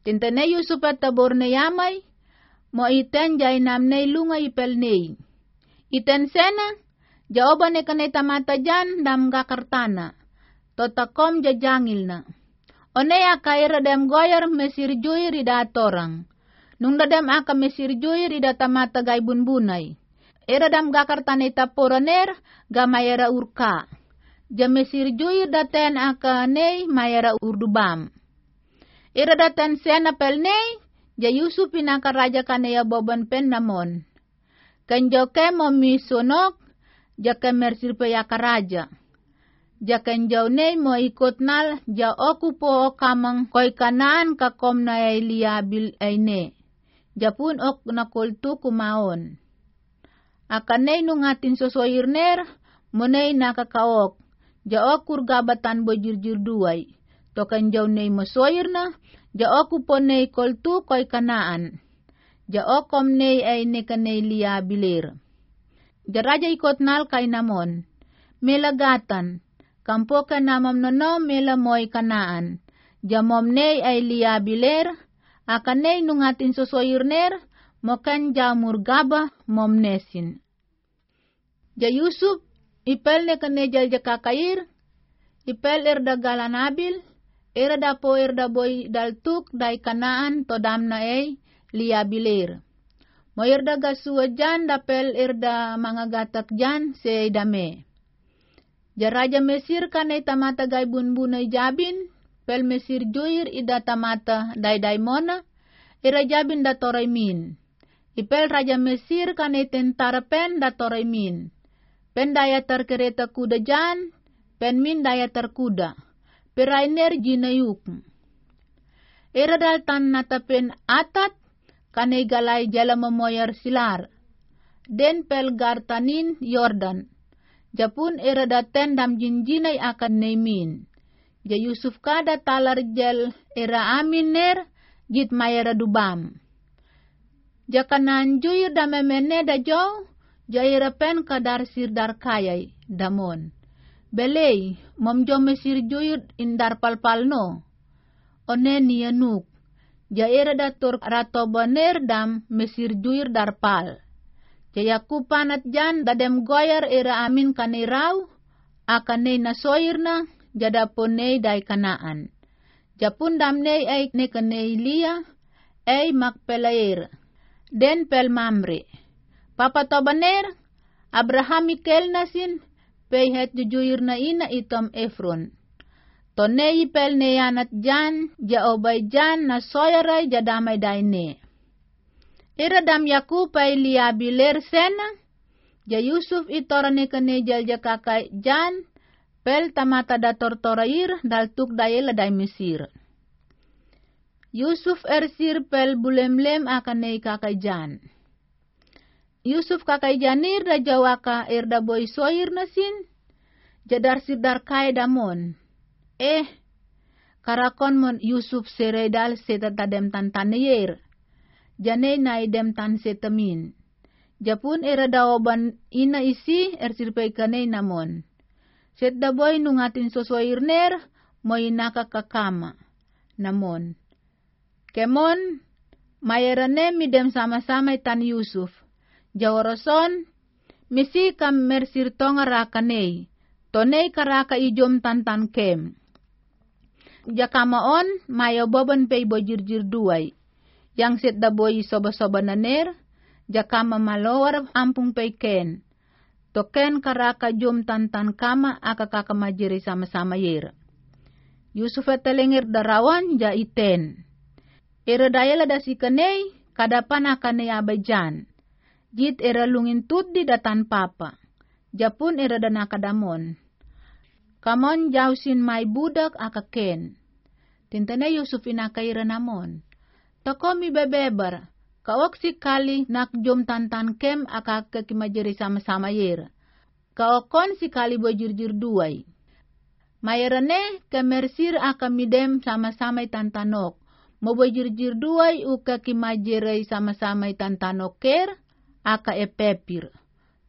Tintene Yusuf at tabor na yamay, mo iten jay namnay lunga ipel nei. Iten sena, jaoba ne kanay tamata jan dam gakartana, totakom jajangil na. One akaira dem goyar mesir juir ida torang. Nung dadam aka mesir juir ida tamata gay bunbunay. Era dam gakartana itaporaner gamayera urka. Jamesir juir daten aka nei mayera urdubam. Ira datan sena pelnei, ja Yusuf pinaka raja kanaya boban pen namon. Kan joke mo misunok, ja kemersir peyaka raja. Ja kan jau nei mo ikut nal, ja oku po kamang koi kanan kakom na Elia bil aine. Ja pun ok na kultu kumaon. Akanay nung atin sosoirner, munay nakakaok. Ja okur gabatan bojirjir duay tokan jaw nei masoyer na, ja oku po nei koltu koy kanaan. Ja okom nei ay ne kanay liya bilir. Ja raja ikot nal kay namon, melagatan, kampo ka namam nono mela moy kanaan. Ja mom nei ay liya bilir, akan nei nungatin sosoyer ner, mokan jamur gaba mom nesin. Ja Yusuf, ipel ne kanay jal kakayir, ipel erda galanabil, Era da po da boy daltuk dai kanaan to damna lia bilir. Mo irda gasua jan dapel irda mga gatak jan se dame. Jaraja Mesir kanay tamata gay bunbunay jabin, pel Mesir juir ida tamata dai dai mona, ira jabin da toray min. Ipel Raja Mesir kanay tentara pen da toray min. Pen daya terkereta kuda jan, pen min daya terkuda perainer ginayuk. Iradal tan natapen atat kanay galay jala mamoyar silar. Den pel gartanin Yordan. Japun iradaten dam jinjinay akan nemin. Ja Yusuf kada talar jel era amin ner jit mayara dubam. Ja kanan juyu damemene da jo, ja irapen kadar sirdar kayay damon belei mom jome sir joyut indar palpalno one jaira datur rato boner dam mesir juir darpal jayaku panat jan dadem goyar era amin kanirau akane na soirna jada ponei dai kanaan. Japun damnei ai ne kanei lia ei makpelair den pel mamre papa tobaner abraham mikel nasin peyhet jujuyir na ina itom Efron. Tonei pel ne yanat jan, ja obay jan na soyaray ja damay daine. Iradam Yakub ay liabiler sena, ja Yusuf itorane kane jal ja kakay jan, pel tamata da tortorair daltuk dayela day Mesir. Yusuf ersir pel bulemlem akanay kakay jan. Yusuf kakai janir da jawaka erda boy soir nasin. Jadar sirdar kai damon. Eh, karakon mon Yusuf seredal seta tadem tan tanayer. Jane na idem tan setamin. Japun era daoban ina isi ersirpay kanay namon. Set da boy nungatin sosoir ner, moy nakakakama. Namon. Kemon, mayerane midem sama-sama tan Yusuf jawarason misi kam mersir tonga rakanei tonei karaka ijom tantan kem. Jakamaon mayo boban pei bojirjir duai. Yang set da boy soba-soba naner jakama malowar ampung pei ken. Token karaka jom tantan kama aka kaka majiri sama-sama yer. Yusuf etelengir darawan ja iten. Ira dasi kanei, kadapan akan abajan. Jit era lungin tut di datan papa. Japun era dana kadamon. Kamon jausin may budak akaken. Tintane Yusuf inakaira namon. Tako mi bebebar. Kawak si kali nakjom tantan kem akakakimajiri sama-sama yer. Kawakon si kali bojirjir duay. Mayarane kemersir akamidem sama-sama tantanok. Mabojirjir duay uka kimajiray sama-sama tantanok ker aka e pepir.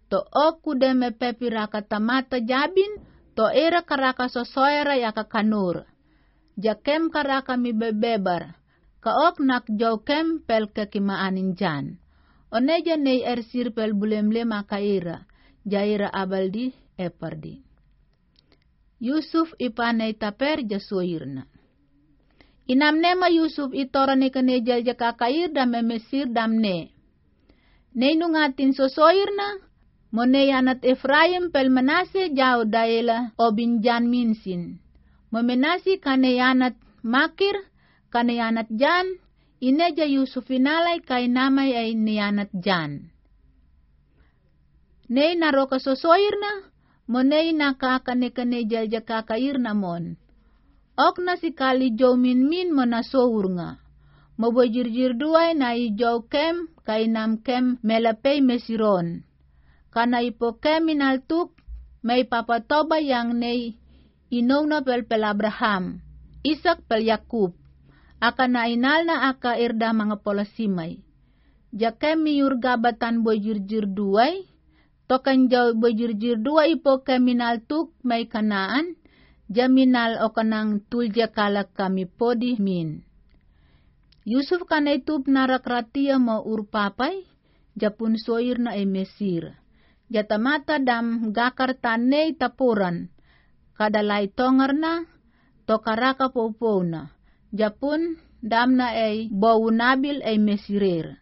To oku deme pepir aka tamata jabin, to era karaka sosoera yaka kanur. Jakem karaka mi bebebar, kaok nak kem pel kekimaanin jan. Oneja nei ersir pel bulemle makaira, jaira abaldi epardi. Yusuf ipanay taper jasoirna. Inamnema Yusuf itorani kane jalja kakair dam memesir damne. Nei nungatin sosoirna, Mone anat Efraim pel menase jauh daela obinjan minsin. Memenasi kane yanat makir, kane yanat jan, ineja Yusuf inalay kay namay ay jan. Nei naroka sosoirna, monei nakakane kane jalja mon. Ok na si kali jow min min nga. Mabojirjir duay na i jow kem kay nam kem melapay mesiron kana ipo keminal tuk may papatoba yang nei na pel pel Abraham, Isak pel Yakub, aka na inal na aka irda mga polasimay. Jake miur gabatan bojirjir duay, tokan jaw bojirjir duay ipo keminal tuk may kanaan, jaminal o kanang tulja kalak kami podi min. Yusuf kanay tup narakratia mo urpapay, japun soir na e Mesir jatamata dam gakar tanei tapuran, kadalai tongar na, tokaraka na, japun dam ay bau nabil mesirir.